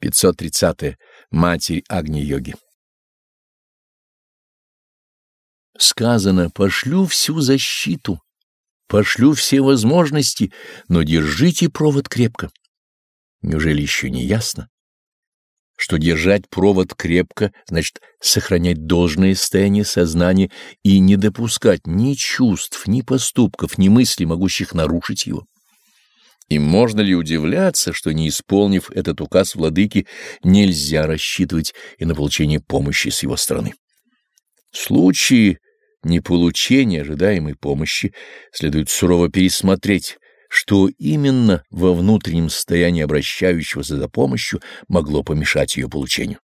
530. -е. Матерь Агни-йоги. Сказано, пошлю всю защиту, пошлю все возможности, но держите провод крепко. Неужели еще не ясно? Что держать провод крепко, значит сохранять должное состояние сознания и не допускать ни чувств, ни поступков, ни мыслей, могущих нарушить его. И можно ли удивляться, что, не исполнив этот указ владыки, нельзя рассчитывать и на получение помощи с его стороны? В случае неполучения ожидаемой помощи следует сурово пересмотреть, что именно во внутреннем состоянии обращающегося за помощью могло помешать ее получению.